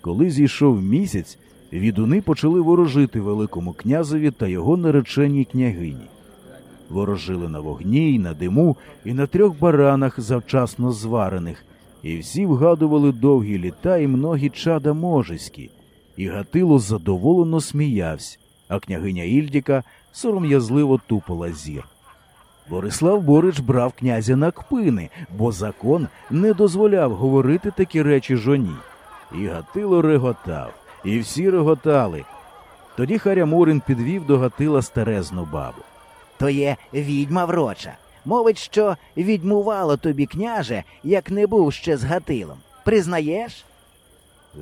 Коли зійшов місяць, відуни почали ворожити Великому князеві та його нареченій княгині. Ворожили на вогні, й на диму, і на трьох баранах завчасно зварених, і всі вгадували довгі літа і многі чада можеські, і Гатило задоволено сміявся, а княгиня Ільдіка сором'язливо тупила зір. Борислав Борич брав князя на кпини, бо закон не дозволяв говорити такі речі жоні. І Гатило реготав, і всі реготали. Тоді Харя Мурин підвів до Гатила старезну бабу. То є відьма вроча. Мовить, що відьмувало тобі, княже, як не був ще з Гатилом. Признаєш?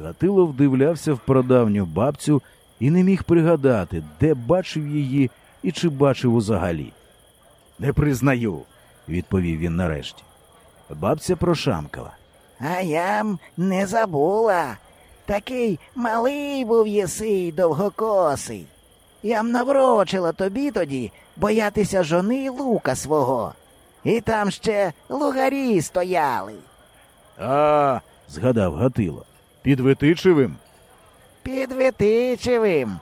Гатило вдивлявся в прадавню бабцю і не міг пригадати, де бачив її і чи бачив узагалі. Не признаю, відповів він нарешті. Бабця прошамкала. А я м не забула. Такий малий був єси довгокосий. Я м наврочила тобі тоді боятися жони лука свого. І там ще лугарі стояли. А, згадав Гатило. Під Витичевим? Під Витичевим.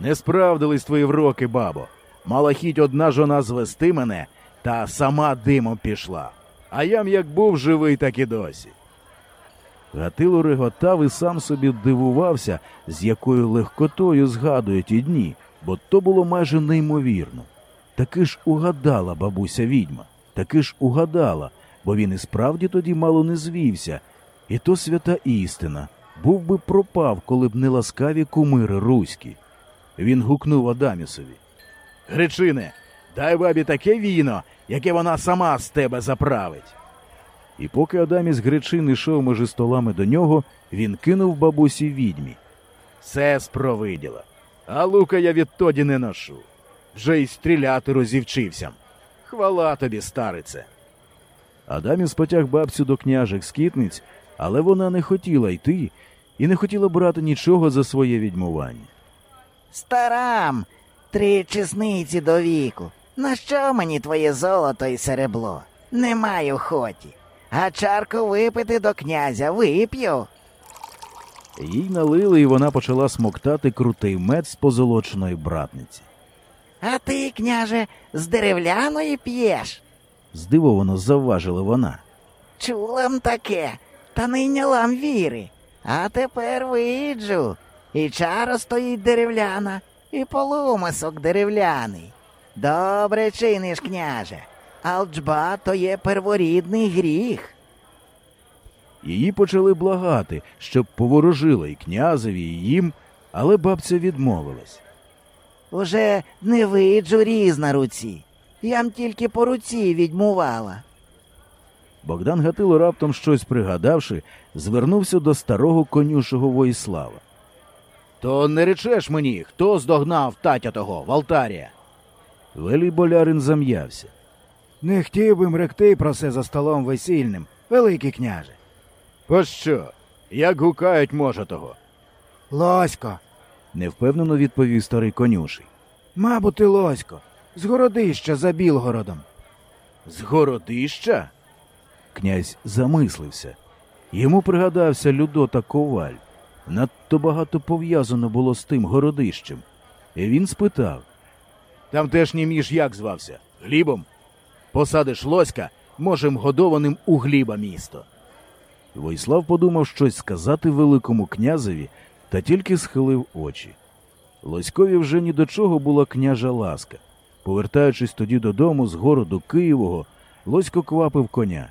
Не справдились твої вроки, бабо. Мала хіть одна жона звести мене, та сама димом пішла. А ям як був живий, так і досі. Гатило реготав і сам собі дивувався, з якою легкотою згадує ті дні, бо то було майже неймовірно. Таки ж угадала бабуся відьма, таки ж угадала, бо він і справді тоді мало не звівся, і то свята істина. Був би пропав, коли б не ласкаві кумири руські. Він гукнув Адамісові. Гречине, дай бабі таке віно, яке вона сама з тебе заправить. І поки Адаміс Гречин йшов межи столами до нього, він кинув бабусі відьмі. Все спровиділа. А лука я відтоді не ношу. Вже й стріляти розівчився. Хвала тобі, старице. Адаміс потяг бабцю до княжих скітниць, але вона не хотіла йти і не хотіла брати нічого за своє відьмування. Старам, три чесниці до віку. На що мені твоє золото і серебло? Не маю хоті. А чарку випити до князя вип'ю. Їй налили, і вона почала смоктати крутий мед з позолоченої братниці. А ти, княже, з деревляної п'єш? Здивовано завважила вона. Чула м таке, та не йняла м віри. А тепер виджу. І чара стоїть деревляна, і полумисок деревляний. Добре чиниш, княже. Алджба то є перворідний гріх. Її почали благати, щоб поворожила і князеві, і їм, але бабця відмовилась. Уже не виджу різ на руці. Я м тільки по руці відьмувала. Богдан Гатило, раптом щось пригадавши, звернувся до старого конюшого Воїслава. То не речеш мені, хто здогнав татя того, Валтарія? Велій болярин зам'явся. Не хотів би мректи про це за столом весільним, великий княже. Пощо? Як гукають може того? Лосько, невпевнено відповів старий конюший. мабути, Лосько, з городища за Білгородом. З городища? Князь замислився. Йому пригадався Людота Коваль. Надто багато пов'язано було з тим городищем. І він спитав Тамтешній між як звався? Глібом? Посадиш лоська, можем годованим у гліба місто. Войслав подумав щось сказати Великому князеві, та тільки схилив очі. Лоськові вже ні до чого була княжа ласка. Повертаючись тоді додому з городу Києвого, Лосько квапив коня.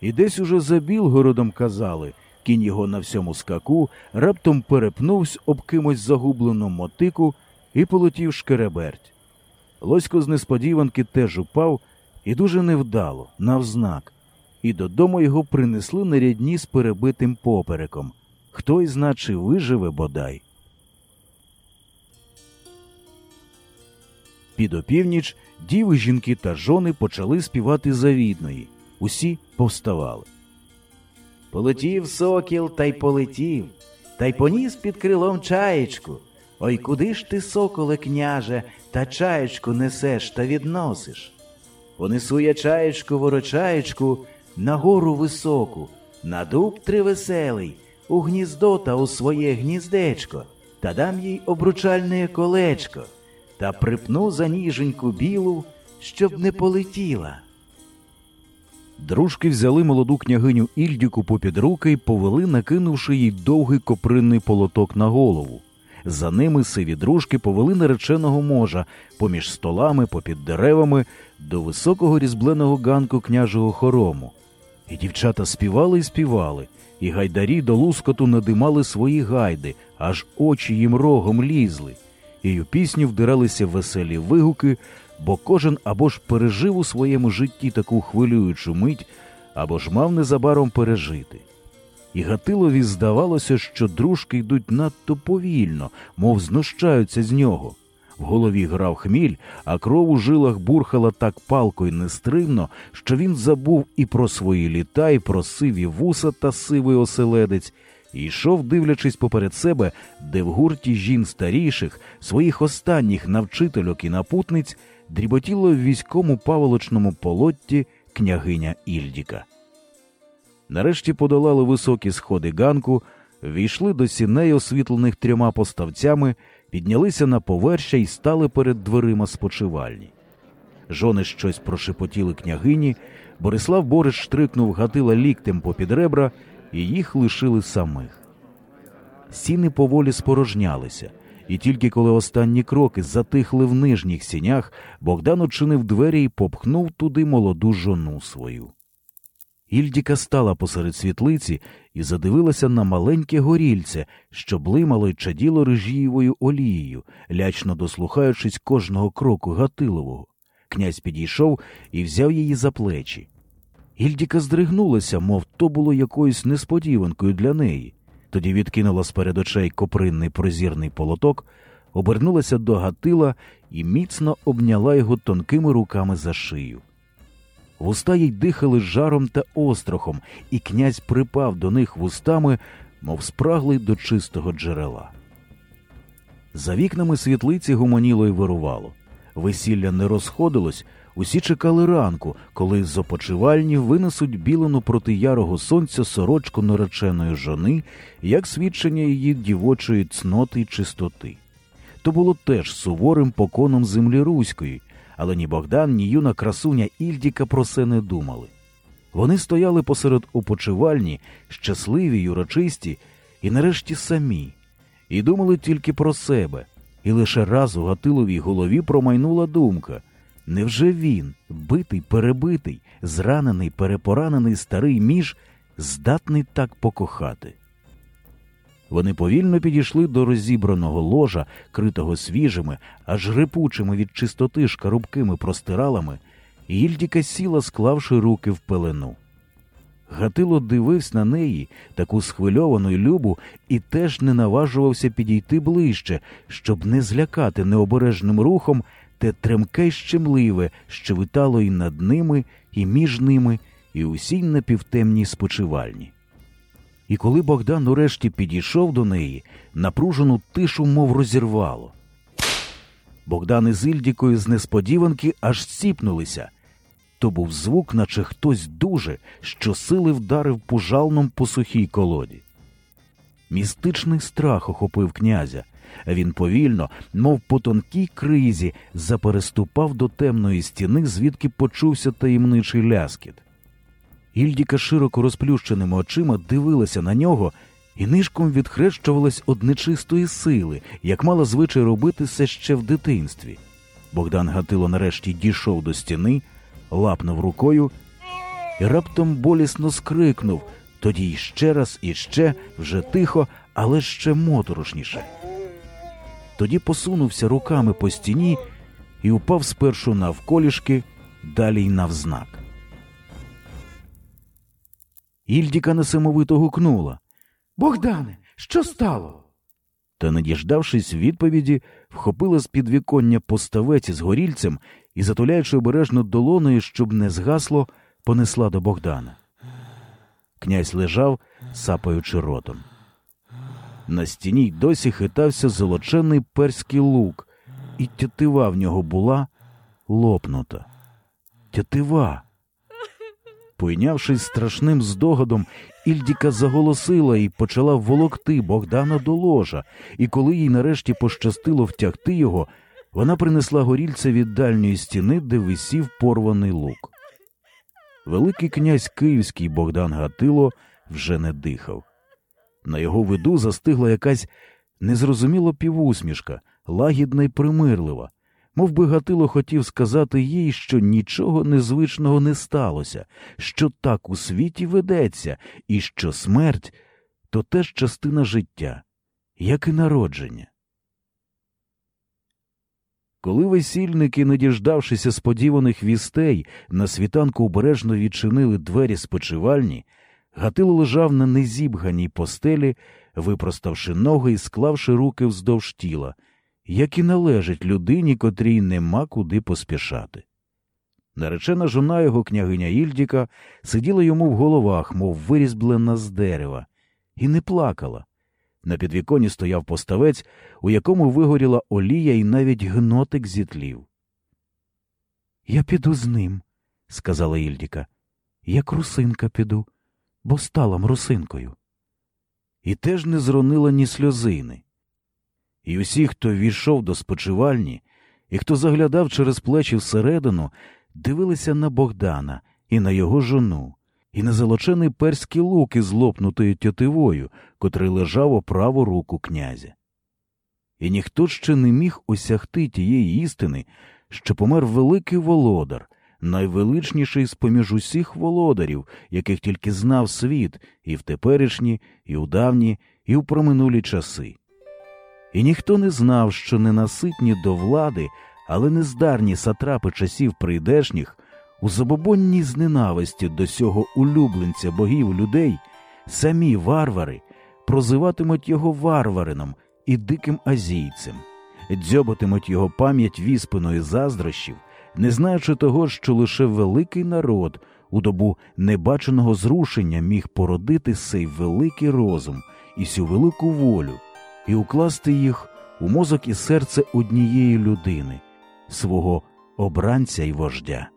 І десь уже за Білгородом казали, кінь його на всьому скаку, раптом перепнувся об кимось загублену мотику і полетів шкереберть. Лосько з несподіванки теж упав і дуже невдало, навзнак, і додому його принесли на рядні з перебитим попереком. Хто й значи виживе бодай. Під опівніч діви, жінки та жони почали співати завідної. Усі повставали. Полетів сокіл та й полетів, та й поніс під крилом чаєчку. Ой, куди ж ти, соколе, княже, та чаєчку несеш та відносиш? Понесу я чаєчку, ворочаєчку, на гору високу, на дуб тривеселий, у гніздо та у своє гніздечко, та дам їй обручальне колечко, та припну за ніженьку білу, щоб не полетіла. Дружки взяли молоду княгиню Ільдіку попід руки й повели, накинувши їй довгий копринний полоток на голову. За ними сиві дружки повели нареченого можа поміж столами, попід деревами до високого різбленого ганку княжого хорому. І дівчата співали і співали, і гайдарі до лускоту надимали свої гайди, аж очі їм рогом лізли, і у пісню вдиралися веселі вигуки, бо кожен або ж пережив у своєму житті таку хвилюючу мить, або ж мав незабаром пережити. І Гатилові здавалося, що дружки йдуть надто повільно, мов знущаються з нього. В голові грав хміль, а кров у жилах бурхала так палко й нестримно, що він забув і про свої літа, і про сиві вуса та сивий оселедець, і йшов, дивлячись поперед себе, де в гурті жін старіших, своїх останніх навчительок і напутниць, дріботіло в війському паволочному полотті княгиня Ільдіка. Нарешті подолали високі сходи ганку, війшли до сіней, освітлених трьома поставцями, піднялися на поверща і стали перед дверима спочивальні. Жони щось прошепотіли княгині, Борислав Борис штрикнув Гатила ліктем попід ребра, і їх лишили самих. Сіни поволі спорожнялися, і тільки коли останні кроки затихли в нижніх сінях, Богдан очинив двері і попхнув туди молоду жону свою. Ільдіка стала посеред світлиці і задивилася на маленьке горільце, що блимало й чаділо режієвою олією, лячно дослухаючись кожного кроку Гатилового. Князь підійшов і взяв її за плечі. Ільдіка здригнулася, мов то було якоюсь несподіванкою для неї. Тоді відкинула з перед очей копринний прозірний полоток, обернулася до Гатила і міцно обняла його тонкими руками за шию. Вуста їй дихали жаром та острохом, і князь припав до них вустами, мов спраглий до чистого джерела. За вікнами світлиці гуманіло й вирувало. Весілля не розходилось, усі чекали ранку, коли з опочивальні винесуть білену проти ярого сонця сорочку нареченої жони, як свідчення її дівочої цноти й чистоти. То було теж суворим поконом землі руської, але ні Богдан, ні юна красуня Ільдіка про це не думали. Вони стояли посеред опочивальні, щасливі й урочисті, і нарешті самі, і думали тільки про себе, і лише раз у Гатиловій голові промайнула думка невже він, битий, перебитий, зранений, перепоранений старий між, здатний так покохати? Вони повільно підійшли до розібраного ложа, критого свіжими, аж рипучими від чистоти шкарубкими простиралами, і Ільдіка сіла, склавши руки в пелену. Гатило дивився на неї, таку схвильовану й любу, і теж не наважувався підійти ближче, щоб не злякати необережним рухом те тремке й щемливе, що витало і над ними, і між ними, і усій напівтемній спочивальні. І коли Богдан урешті підійшов до неї, напружену тишу мов розірвало. Богдан із Ільдікою з несподіванки аж сіпнулися. То був звук, наче хтось дуже, що сили вдарив пужалном по сухій колоді. Містичний страх охопив князя. Він повільно, мов по тонкій кризі, запереступав до темної стіни, звідки почувся таємничий ляскіт. Ільдіка широко розплющеними очима дивилася на нього і нишком відхрещувалась од нечистої сили, як мала звичай робити це ще в дитинстві. Богдан Гатило нарешті дійшов до стіни, лапнув рукою і раптом болісно скрикнув, тоді ще раз і ще, вже тихо, але ще моторошніше. Тоді посунувся руками по стіні і упав спершу навколішки, далі й навзнак. Ільдіка несамовито гукнула. Богдане, що стало? Та, не діждавшись відповіді, вхопила з підвіконня поставець із горільцем і, затуляючи обережно долоною, щоб не згасло, понесла до Богдана. Князь лежав, сапаючи ротом. На стіні й досі хитався золочений перський лук, і тятива в нього була лопнута. Тятива. Спойнявшись страшним здогадом, Ільдіка заголосила і почала волокти Богдана до ложа, і коли їй нарешті пощастило втягти його, вона принесла горільце від дальньої стіни, де висів порваний лук. Великий князь Київський Богдан Гатило вже не дихав. На його виду застигла якась незрозуміла півусмішка, лагідна й примирлива, мов би Гатило хотів сказати їй, що нічого незвичного не сталося, що так у світі ведеться, і що смерть то теж частина життя, як і народження. Коли весільники, не діждавшися сподіваних вістей, на світанку обережно відчинили двері спочивальні, Гатило лежав на незібганій постелі, випроставши ноги і склавши руки вздовж тіла, як і належить людині, котрій нема куди поспішати. Наречена жона його княгиня Ільдіка сиділа йому в головах, мов вирізблена з дерева, і не плакала. На підвіконі стояв поставець, у якому вигоріла олія і навіть гнотик зітлів. Я піду з ним, сказала Ільдіка. Як русинка піду, бо стала м русинкою. І теж не зронила ні сльозини. І усі, хто війшов до спочивальні, і хто заглядав через плечі всередину, дивилися на Богдана і на його жону, і на золочений перський лук із лопнутою тятивою, котрий лежав у праву руку князя. І ніхто ще не міг осягти тієї істини, що помер великий володар, найвеличніший з поміж усіх володарів, яких тільки знав світ, і в теперішні, і у давні, і в проминулі часи. І ніхто не знав, що ненаситні до влади, але нездарні сатрапи часів прийдешніх, у забобонній зненависті до сього улюбленця богів людей, самі варвари прозиватимуть його варварином і диким азійцем, дзьоботимуть його пам'ять віспиною заздрощів, не знаючи того, що лише великий народ у добу небаченого зрушення міг породити сей великий розум і сю велику волю, і укласти їх у мозок і серце однієї людини, свого обранця й вождя.